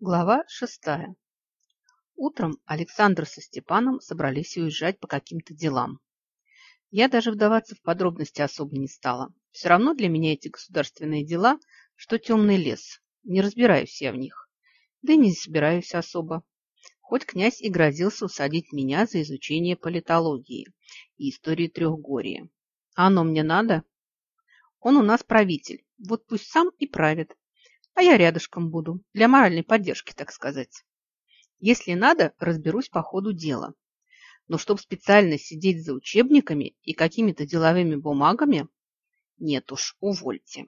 Глава шестая. Утром Александр со Степаном собрались уезжать по каким-то делам. Я даже вдаваться в подробности особо не стала. Все равно для меня эти государственные дела, что темный лес. Не разбираюсь я в них. Да и не собираюсь особо. Хоть князь и грозился усадить меня за изучение политологии и истории Трехгорья. А оно мне надо? Он у нас правитель, вот пусть сам и правит а я рядышком буду, для моральной поддержки, так сказать. Если надо, разберусь по ходу дела. Но чтоб специально сидеть за учебниками и какими-то деловыми бумагами, нет уж, увольте.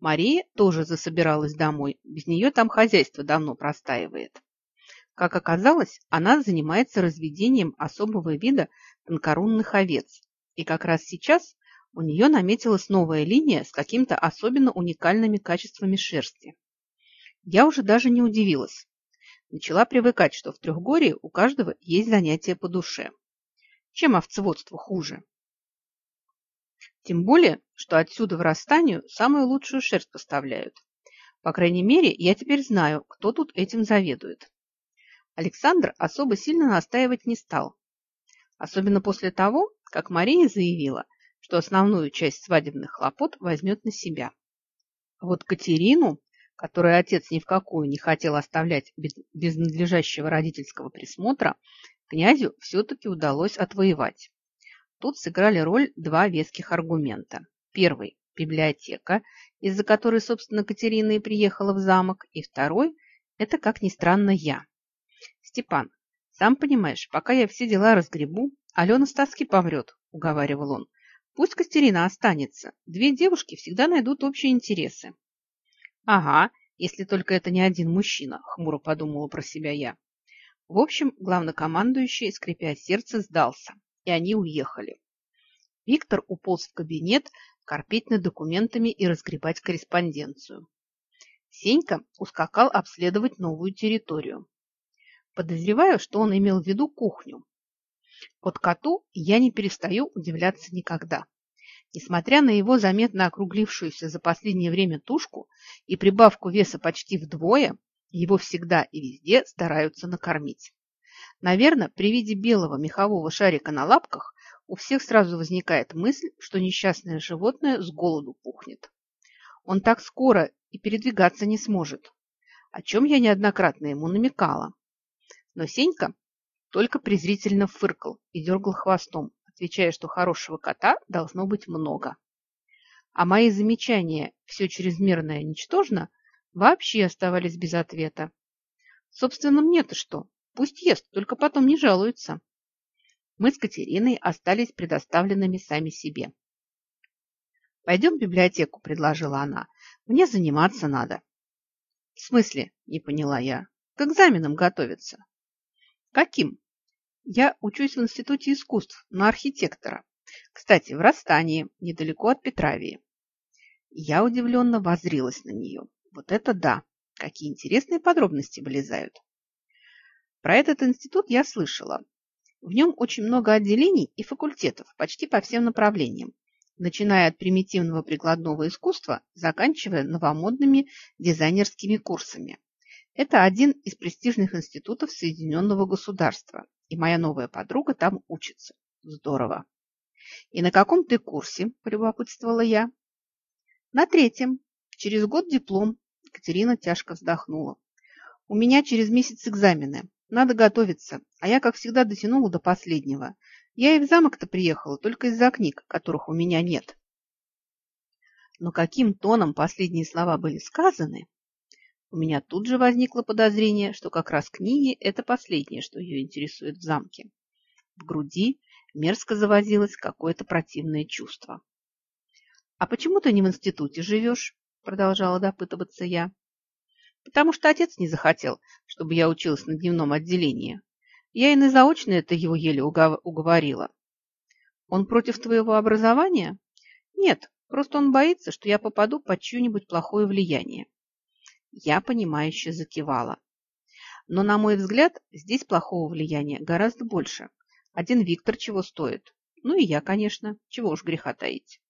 Мария тоже засобиралась домой, без нее там хозяйство давно простаивает. Как оказалось, она занимается разведением особого вида тонкорунных овец, и как раз сейчас у нее наметилась новая линия с какими-то особенно уникальными качествами шерсти. Я уже даже не удивилась. Начала привыкать, что в Трехгорье у каждого есть занятие по душе. Чем овцеводство хуже? Тем более, что отсюда в Расстанию самую лучшую шерсть поставляют. По крайней мере, я теперь знаю, кто тут этим заведует. Александр особо сильно настаивать не стал. Особенно после того, как Мария заявила, что основную часть свадебных хлопот возьмет на себя. Вот Катерину, которую отец ни в какую не хотел оставлять без надлежащего родительского присмотра, князю все-таки удалось отвоевать. Тут сыграли роль два веских аргумента. Первый – библиотека, из-за которой, собственно, Катерина и приехала в замок. И второй – это, как ни странно, я. Степан, сам понимаешь, пока я все дела разгребу, Алена с тоски помрет, уговаривал он. Пусть Костерина останется. Две девушки всегда найдут общие интересы. Ага, если только это не один мужчина, хмуро подумала про себя я. В общем, главнокомандующий, скрипя сердце, сдался, и они уехали. Виктор уполз в кабинет корпеть над документами и разгребать корреспонденцию. Сенька ускакал обследовать новую территорию. Подозреваю, что он имел в виду кухню, вот коту я не перестаю удивляться никогда. Несмотря на его заметно округлившуюся за последнее время тушку и прибавку веса почти вдвое, его всегда и везде стараются накормить. Наверное, при виде белого мехового шарика на лапках у всех сразу возникает мысль, что несчастное животное с голоду пухнет. Он так скоро и передвигаться не сможет, о чем я неоднократно ему намекала. Но Сенька только презрительно фыркал и дергал хвостом, отвечая, что хорошего кота должно быть много. А мои замечания «все чрезмерное ничтожно» вообще оставались без ответа. Собственно, мне-то что? Пусть ест, только потом не жалуется. Мы с Катериной остались предоставленными сами себе. «Пойдем в библиотеку», – предложила она. «Мне заниматься надо». «В смысле?» – не поняла я. «К экзаменам готовиться». «Каким?» Я учусь в Институте искусств на архитектора. Кстати, в Растании, недалеко от Петравии. Я удивленно возрилась на нее. Вот это да! Какие интересные подробности вылезают. Про этот институт я слышала. В нем очень много отделений и факультетов почти по всем направлениям, начиная от примитивного прикладного искусства, заканчивая новомодными дизайнерскими курсами. Это один из престижных институтов Соединенного государства, и моя новая подруга там учится. Здорово. И на каком ты курсе? Полюбопытствовала я. На третьем. Через год диплом. Катерина тяжко вздохнула. У меня через месяц экзамены. Надо готовиться. А я, как всегда, дотянула до последнего. Я и в замок-то приехала только из-за книг, которых у меня нет. Но каким тоном последние слова были сказаны, у меня тут же возникло подозрение, что как раз книги – это последнее, что ее интересует в замке. В груди мерзко завозилось какое-то противное чувство. «А почему ты не в институте живешь?» – продолжала допытываться я. «Потому что отец не захотел, чтобы я училась на дневном отделении. Я и на заочное это его еле уговорила. Он против твоего образования? Нет, просто он боится, что я попаду под чье-нибудь плохое влияние. Я, понимающе закивала. Но, на мой взгляд, здесь плохого влияния гораздо больше. Один Виктор чего стоит? Ну и я, конечно. Чего уж греха таить.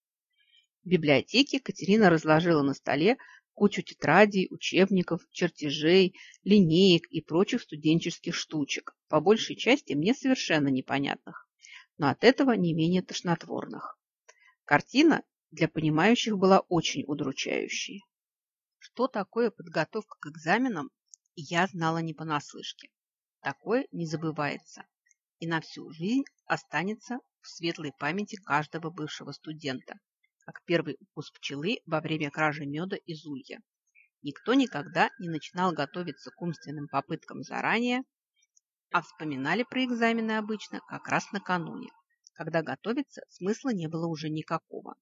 В библиотеке Катерина разложила на столе кучу тетрадей, учебников, чертежей, линеек и прочих студенческих штучек, по большей части мне совершенно непонятных, но от этого не менее тошнотворных. Картина для понимающих была очень удручающей. Что такое подготовка к экзаменам, я знала не понаслышке. Такое не забывается и на всю жизнь останется в светлой памяти каждого бывшего студента, как первый укус пчелы во время кражи меда из улья. Никто никогда не начинал готовиться к умственным попыткам заранее, а вспоминали про экзамены обычно как раз накануне, когда готовиться смысла не было уже никакого.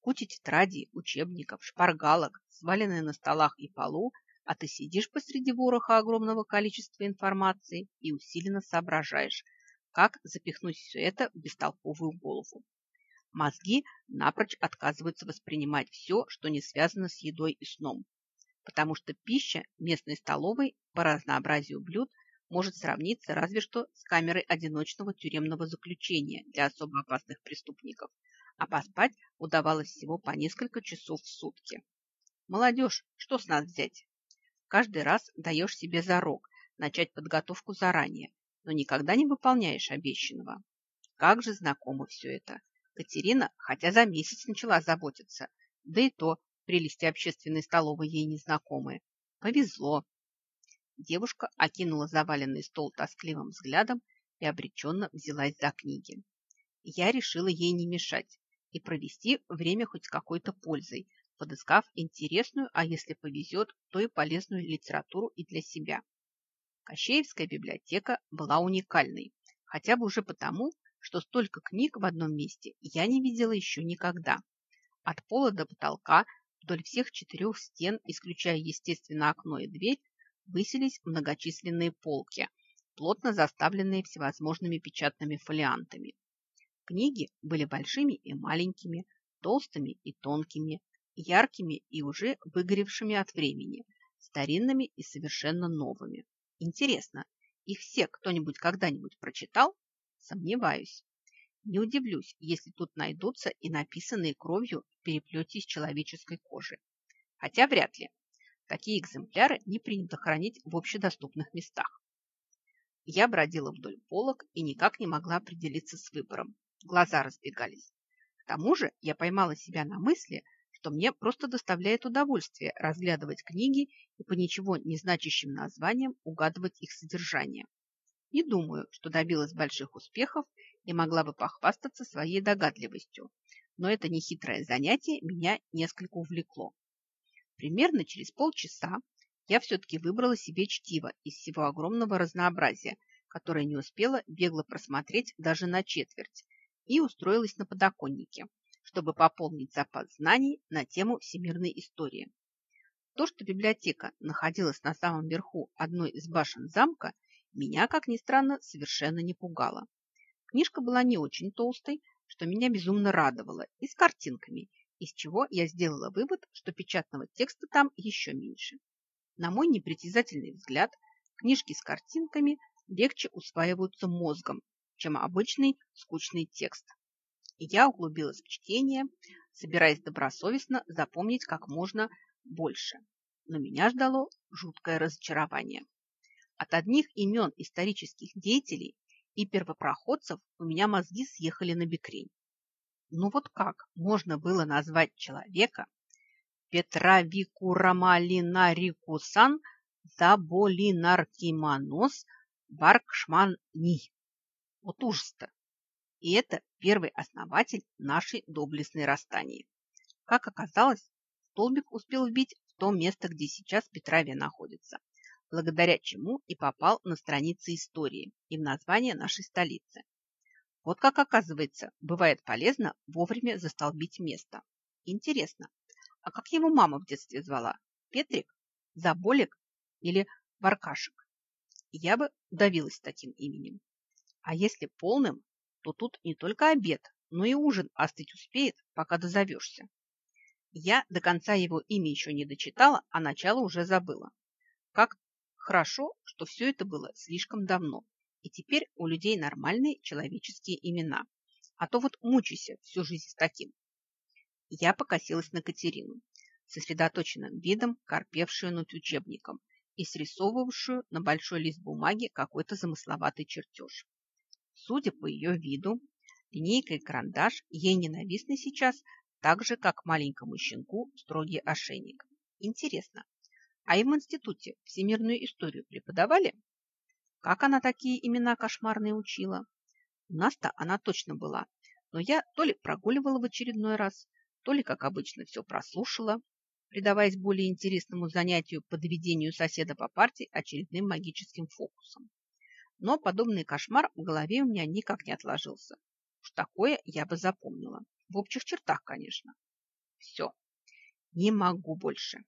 Куча тетрадей, учебников, шпаргалок, сваленные на столах и полу, а ты сидишь посреди вороха огромного количества информации и усиленно соображаешь, как запихнуть все это в бестолковую голову. Мозги напрочь отказываются воспринимать все, что не связано с едой и сном, потому что пища местной столовой по разнообразию блюд может сравниться разве что с камерой одиночного тюремного заключения для особо опасных преступников, а поспать удавалось всего по несколько часов в сутки. Молодежь, что с нас взять? Каждый раз даешь себе зарок начать подготовку заранее, но никогда не выполняешь обещанного. Как же знакомо все это. Катерина, хотя за месяц начала заботиться, да и то прелести общественной столовой ей незнакомые. Повезло. Девушка окинула заваленный стол тоскливым взглядом и обреченно взялась за книги. Я решила ей не мешать и провести время хоть с какой-то пользой, подыскав интересную, а если повезет, то и полезную литературу и для себя. Кощеевская библиотека была уникальной, хотя бы уже потому, что столько книг в одном месте я не видела еще никогда. От пола до потолка вдоль всех четырех стен, исключая, естественно, окно и дверь, высились многочисленные полки, плотно заставленные всевозможными печатными фолиантами. Книги были большими и маленькими, толстыми и тонкими, яркими и уже выгоревшими от времени, старинными и совершенно новыми. Интересно, их все кто-нибудь когда-нибудь прочитал? Сомневаюсь. Не удивлюсь, если тут найдутся и написанные кровью в переплете из человеческой кожи. Хотя вряд ли. Такие экземпляры не принято хранить в общедоступных местах. Я бродила вдоль полок и никак не могла определиться с выбором. Глаза разбегались. К тому же я поймала себя на мысли, что мне просто доставляет удовольствие разглядывать книги и по ничего не значащим названиям угадывать их содержание. Не думаю, что добилась больших успехов и могла бы похвастаться своей догадливостью, но это нехитрое занятие меня несколько увлекло. Примерно через полчаса я все-таки выбрала себе чтиво из всего огромного разнообразия, которое не успела бегло просмотреть даже на четверть, и устроилась на подоконнике, чтобы пополнить запас знаний на тему всемирной истории. То, что библиотека находилась на самом верху одной из башен замка, меня, как ни странно, совершенно не пугало. Книжка была не очень толстой, что меня безумно радовало, и с картинками, из чего я сделала вывод, что печатного текста там еще меньше. На мой непритязательный взгляд, книжки с картинками легче усваиваются мозгом, чем обычный скучный текст я углубилась в чтение, собираясь добросовестно запомнить как можно больше. Но меня ждало жуткое разочарование. От одних имен исторических деятелей и первопроходцев у меня мозги съехали на бекрень. Ну вот как можно было назвать человека Петра Викурамалинарикусан Заболинаркиманос Баркшман-Ни? Вот ужас-то! И это первый основатель нашей доблестной расстании. Как оказалось, столбик успел вбить в то место, где сейчас Петравия находится, благодаря чему и попал на страницы истории и в название нашей столицы. Вот как оказывается, бывает полезно вовремя застолбить место. Интересно, а как его мама в детстве звала? Петрик? Заболик? Или Баркашек? Я бы удавилась таким именем. А если полным, то тут не только обед, но и ужин остыть успеет, пока дозовешься. Я до конца его имя еще не дочитала, а начало уже забыла. Как хорошо, что все это было слишком давно, и теперь у людей нормальные человеческие имена. А то вот мучайся всю жизнь с таким. Я покосилась на Катерину. сосредоточенным видом корпевшую над учебником и срисовывавшую на большой лист бумаги какой-то замысловатый чертеж. Судя по ее виду, линейка и карандаш ей ненавистны сейчас так же, как маленькому щенку строгий ошейник. Интересно, а им в институте всемирную историю преподавали? Как она такие имена кошмарные учила? У нас-то она точно была, но я то ли прогуливала в очередной раз, то ли, как обычно, все прослушала, предаваясь более интересному занятию по доведению соседа по парте очередным магическим фокусом. Но подобный кошмар в голове у меня никак не отложился. Уж такое я бы запомнила. В общих чертах, конечно. Все. Не могу больше.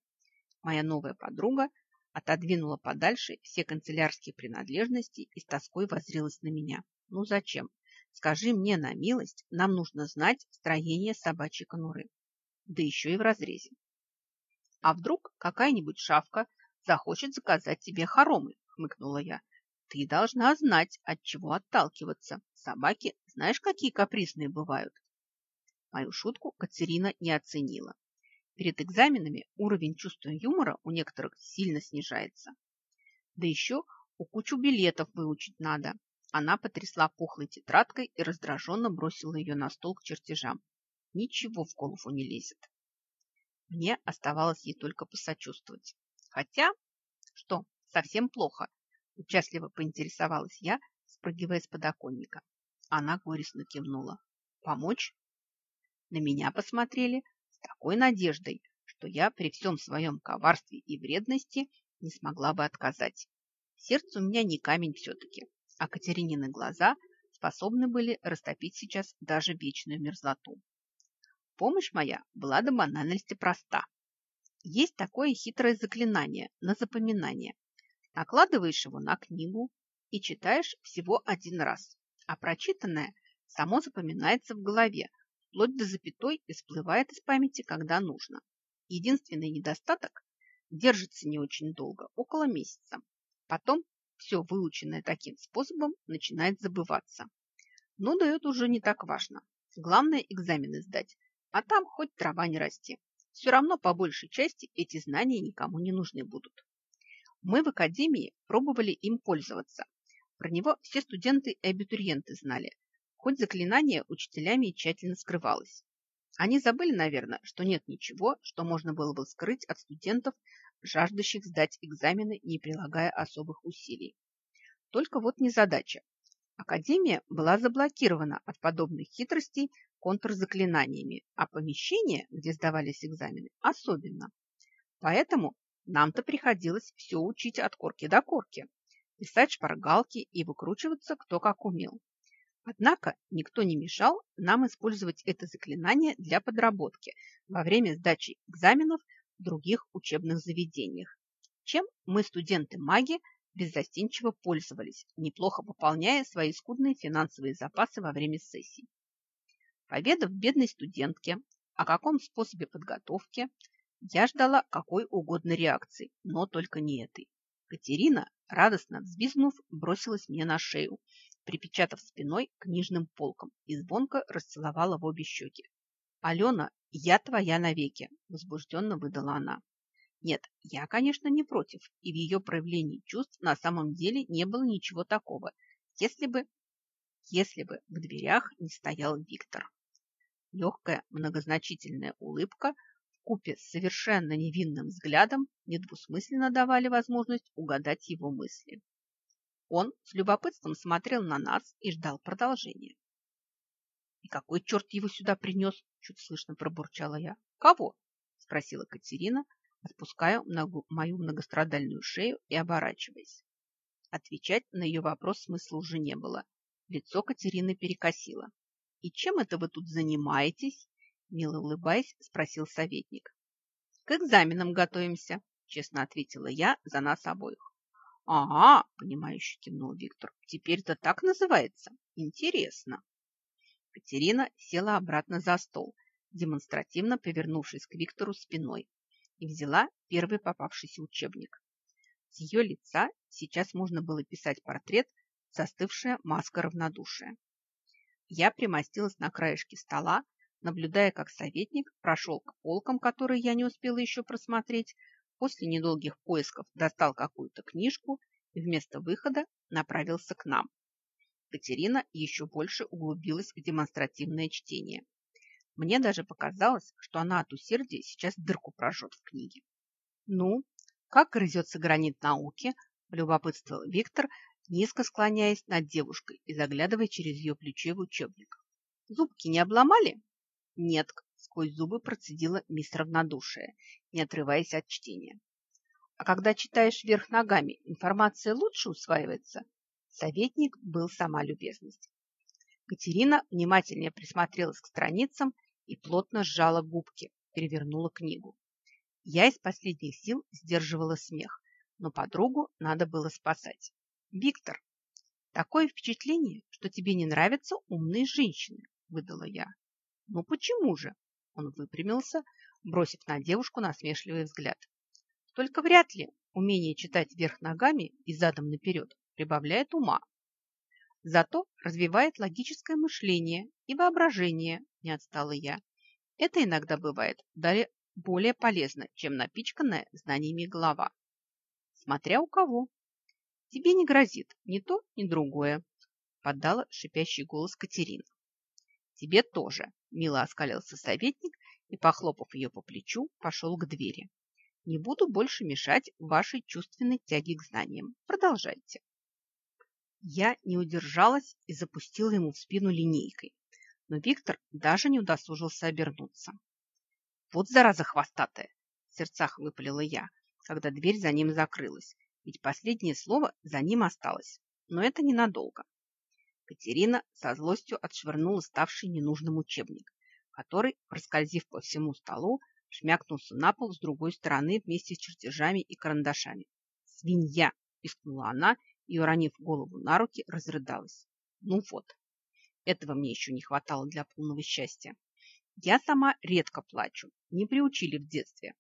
Моя новая подруга отодвинула подальше все канцелярские принадлежности и с тоской воззрелась на меня. Ну зачем? Скажи мне на милость, нам нужно знать строение собачьей конуры. Да еще и в разрезе. А вдруг какая-нибудь шавка захочет заказать тебе хоромы, хмыкнула я. Ты должна знать, от чего отталкиваться. Собаки, знаешь, какие капризные бывают. Мою шутку Катерина не оценила. Перед экзаменами уровень чувства юмора у некоторых сильно снижается. Да еще у кучу билетов выучить надо. Она потрясла пухлой тетрадкой и раздраженно бросила ее на стол к чертежам. Ничего в голову не лезет. Мне оставалось ей только посочувствовать. Хотя, что, совсем плохо, участливо поинтересовалась я, спрыгивая с подоконника. Она горестно кивнула. Помочь? На меня посмотрели с такой надеждой, что я при всем своем коварстве и вредности не смогла бы отказать. Сердце у меня не камень все-таки а Катеринины глаза способны были растопить сейчас даже вечную мерзлоту. Помощь моя была до банальности проста. Есть такое хитрое заклинание на запоминание. Накладываешь его на книгу и читаешь всего один раз, а прочитанное само запоминается в голове, вплоть до запятой и всплывает из памяти, когда нужно. Единственный недостаток – держится не очень долго, около месяца. Потом все выученное таким способом начинает забываться. Но да это уже не так важно. Главное экзамены сдать, а там хоть трава не расти. Все равно по большей части эти знания никому не нужны будут. Мы в академии пробовали им пользоваться. Про него все студенты и абитуриенты знали, хоть заклинание учителями тщательно скрывалось. Они забыли, наверное, что нет ничего, что можно было бы скрыть от студентов жаждущих сдать экзамены, не прилагая особых усилий. Только вот незадача. Академия была заблокирована от подобных хитростей контрзаклинаниями, а помещение, где сдавались экзамены, особенно. Поэтому нам-то приходилось все учить от корки до корки, писать шпаргалки и выкручиваться кто как умел. Однако никто не мешал нам использовать это заклинание для подработки во время сдачи экзаменов в других учебных заведениях, чем мы, студенты-маги, беззастенчиво пользовались, неплохо пополняя свои скудные финансовые запасы во время сессий. Поведав бедной студентке о каком способе подготовки, я ждала какой угодно реакции, но только не этой. Катерина, радостно взвизгнув, бросилась мне на шею, припечатав спиной книжным полком и звонко расцеловала в обе щеки. «Алена, я твоя навеки!» – возбужденно выдала она. Нет, я, конечно, не против, и в ее проявлении чувств на самом деле не было ничего такого, если бы, если бы в дверях не стоял Виктор. Легкая многозначительная улыбка в купе с совершенно невинным взглядом недвусмысленно давали возможность угадать его мысли. Он с любопытством смотрел на нас и ждал продолжения. «И какой черт его сюда принес?» – чуть слышно пробурчала я. «Кого?» – спросила Катерина, отпуская мою многострадальную шею и оборачиваясь. Отвечать на ее вопрос смысла уже не было. Лицо Катерины перекосило. «И чем это вы тут занимаетесь?» Мило улыбаясь, спросил советник. «К экзаменам готовимся», честно ответила я за нас обоих. «Ага», – понимающе кивнул Виктор, – «теперь-то так называется? Интересно». Катерина села обратно за стол, демонстративно повернувшись к Виктору спиной и взяла первый попавшийся учебник. С ее лица сейчас можно было писать портрет, застывшая маска равнодушия. Я примостилась на краешке стола, наблюдая, как советник прошел к полкам, которые я не успела еще просмотреть, после недолгих поисков достал какую-то книжку и вместо выхода направился к нам. Катерина еще больше углубилась в демонстративное чтение. Мне даже показалось, что она от усердия сейчас дырку прожжет в книге. «Ну, как грызется гранит науки?» – любопытствовал Виктор, низко склоняясь над девушкой и заглядывая через ее плечо в учебник. «Зубки не обломали?» «Нет», – сквозь зубы процедила мисс равнодушие, не отрываясь от чтения. «А когда читаешь вверх ногами, информация лучше усваивается?» Советник был сама любезность. Катерина внимательнее присмотрелась к страницам и плотно сжала губки, перевернула книгу. Я из последних сил сдерживала смех, но подругу надо было спасать. «Виктор, такое впечатление, что тебе не нравятся умные женщины», – выдала я. «Ну почему же?» – он выпрямился, бросив на девушку насмешливый взгляд. «Только вряд ли умение читать вверх ногами и задом наперед прибавляет ума. Зато развивает логическое мышление и воображение, не отстала я. Это иногда бывает более полезно, чем напичканная знаниями голова. Смотря у кого. Тебе не грозит ни то, ни другое, поддала шипящий голос Катерина. Тебе тоже, мило оскалился советник и, похлопав ее по плечу, пошел к двери. Не буду больше мешать вашей чувственной тяге к знаниям. Продолжайте. Я не удержалась и запустила ему в спину линейкой, но Виктор даже не удосужился обернуться. «Вот зараза хвостатая!» – в сердцах выпалила я, когда дверь за ним закрылась, ведь последнее слово за ним осталось, но это ненадолго. Катерина со злостью отшвырнула ставший ненужным учебник, который, проскользив по всему столу, шмякнулся на пол с другой стороны вместе с чертежами и карандашами. «Свинья!» – пискнула она и, уронив голову на руки, разрыдалась. Ну вот, этого мне еще не хватало для полного счастья. Я сама редко плачу, не приучили в детстве.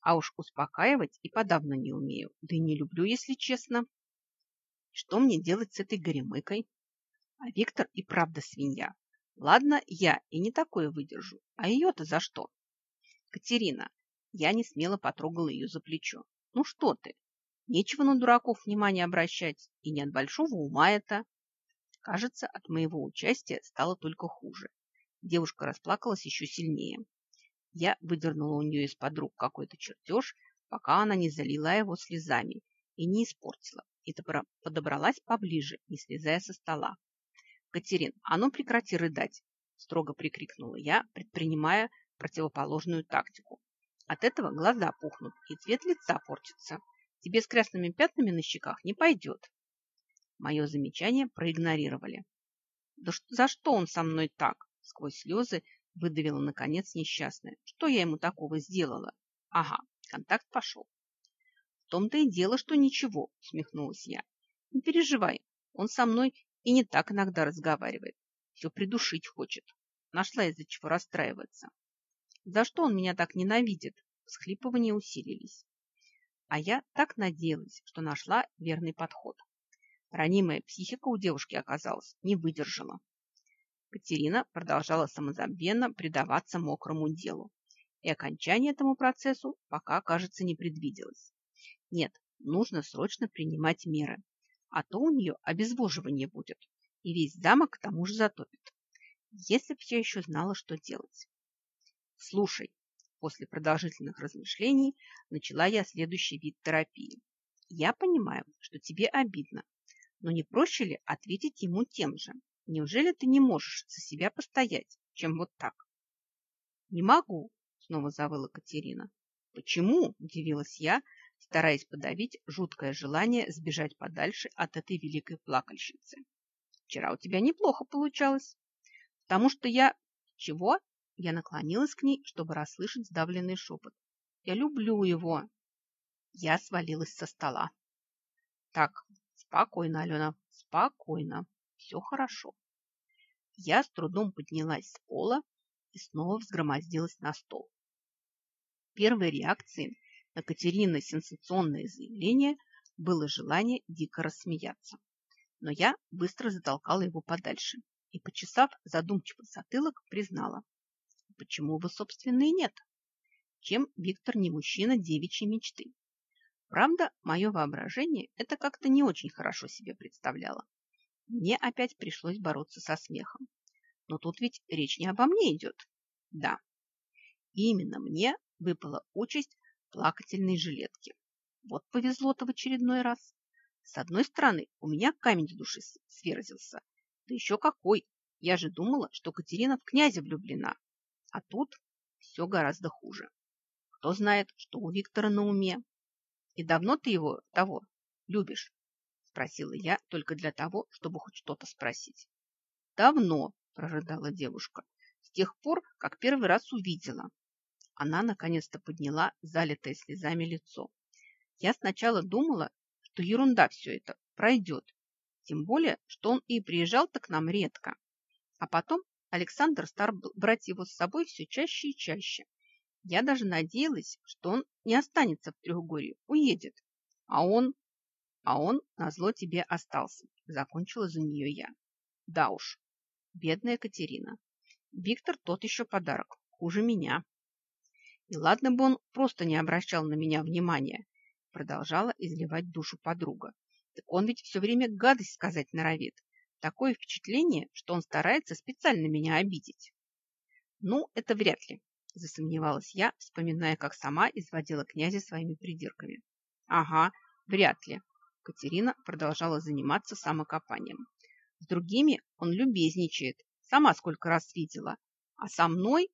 А уж успокаивать и подавно не умею, да и не люблю, если честно. Что мне делать с этой горемыкой? А Виктор и правда свинья. Ладно, я и не такое выдержу. А ее-то за что? Катерина, я не смело потрогала ее за плечо. Ну что ты? Нечего на дураков внимание обращать, и не от большого ума это. Кажется, от моего участия стало только хуже. Девушка расплакалась еще сильнее. Я выдернула у нее из-под рук какой-то чертеж, пока она не залила его слезами и не испортила, и подобралась поближе, не слезая со стола. «Катерин, а ну прекрати рыдать!» – строго прикрикнула я, предпринимая противоположную тактику. От этого глаза пухнут и цвет лица портится. Тебе с красными пятнами на щеках не пойдет. Мое замечание проигнорировали. Да за что он со мной так? Сквозь слезы выдавила, наконец, несчастная. Что я ему такого сделала? Ага, контакт пошел. В том-то и дело, что ничего, усмехнулась я. Не переживай, он со мной и не так иногда разговаривает. Все придушить хочет. Нашла из-за чего расстраиваться. За что он меня так ненавидит? Схлипывания усилились. А я так надеялась, что нашла верный подход. Ранимая психика у девушки оказалась, не выдержала. Катерина продолжала самозабвенно предаваться мокрому делу. И окончание этому процессу пока, кажется, не предвиделось. Нет, нужно срочно принимать меры, а то у нее обезвоживание будет, и весь замок к тому же затопит. Если б я еще знала, что делать. Слушай, После продолжительных размышлений начала я следующий вид терапии. Я понимаю, что тебе обидно, но не проще ли ответить ему тем же? Неужели ты не можешь за себя постоять, чем вот так? Не могу, снова завыла Катерина. Почему? Удивилась я, стараясь подавить жуткое желание сбежать подальше от этой великой плакальщицы. Вчера у тебя неплохо получалось. Потому что я... Чего? Я наклонилась к ней, чтобы расслышать сдавленный шепот. «Я люблю его!» Я свалилась со стола. «Так, спокойно, Алена, спокойно. Все хорошо». Я с трудом поднялась с пола и снова взгромоздилась на стол. Первой реакцией на Катерина сенсационное заявление было желание дико рассмеяться. Но я быстро затолкала его подальше и, почесав задумчиво затылок, признала. Почему бы, собственно, и нет? Чем Виктор не мужчина девичьей мечты? Правда, мое воображение это как-то не очень хорошо себе представляло. Мне опять пришлось бороться со смехом. Но тут ведь речь не обо мне идет. Да, именно мне выпала участь плакательной жилетки. Вот повезло-то в очередной раз. С одной стороны, у меня камень с души сверзился. Да еще какой! Я же думала, что Катерина в князя влюблена. А тут все гораздо хуже. Кто знает, что у Виктора на уме. И давно ты его, того, любишь? Спросила я только для того, чтобы хоть что-то спросить. Давно, прорыдала девушка, с тех пор, как первый раз увидела. Она наконец-то подняла залитое слезами лицо. Я сначала думала, что ерунда все это пройдет. Тем более, что он и приезжал-то к нам редко. А потом Александр стал брать его с собой все чаще и чаще. Я даже надеялась, что он не останется в Трехгорье, уедет. А он... А он назло тебе остался. Закончила за нее я. Да уж, бедная Катерина. Виктор тот еще подарок, хуже меня. И ладно бы он просто не обращал на меня внимания, продолжала изливать душу подруга. Так он ведь все время гадость сказать норовит. Такое впечатление, что он старается специально меня обидеть. Ну, это вряд ли, засомневалась я, вспоминая, как сама изводила князя своими придирками. Ага, вряд ли. Катерина продолжала заниматься самокопанием. С другими он любезничает, сама сколько раз видела. А со мной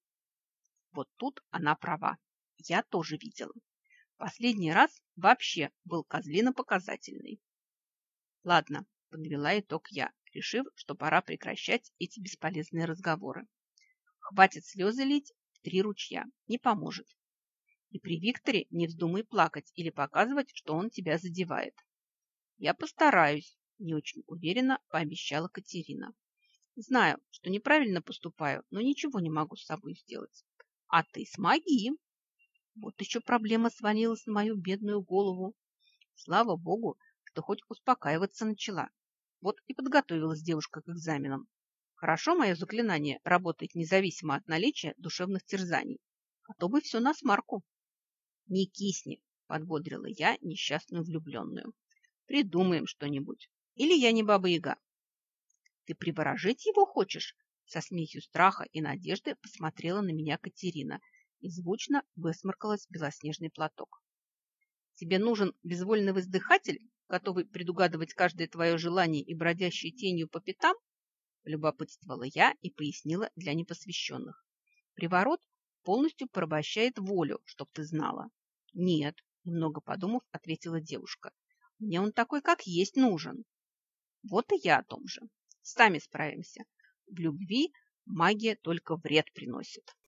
вот тут она права. Я тоже видела. Последний раз вообще был козлино-показательный. Ладно, подвела итог я, решив, что пора прекращать эти бесполезные разговоры. Хватит слезы лить в три ручья, не поможет. И при Викторе не вздумай плакать или показывать, что он тебя задевает. Я постараюсь, не очень уверенно пообещала Катерина. Знаю, что неправильно поступаю, но ничего не могу с собой сделать. А ты смоги. Вот еще проблема свалилась на мою бедную голову. Слава богу, что хоть успокаиваться начала. Вот и подготовилась девушка к экзаменам. Хорошо мое заклинание работает независимо от наличия душевных терзаний. А то бы все на смарку. Не кисни, подбодрила я несчастную влюбленную. Придумаем что-нибудь. Или я не баба-яга. Ты приворожить его хочешь? Со смесью страха и надежды посмотрела на меня Катерина и звучно высморкалась белоснежный платок. «Тебе нужен безвольный воздыхатель, готовый предугадывать каждое твое желание и бродящий тенью по пятам?» Любопытствовала я и пояснила для непосвященных. «Приворот полностью порабощает волю, чтоб ты знала». «Нет», – немного подумав, ответила девушка. «Мне он такой, как есть, нужен». «Вот и я о том же. Сами справимся. В любви магия только вред приносит.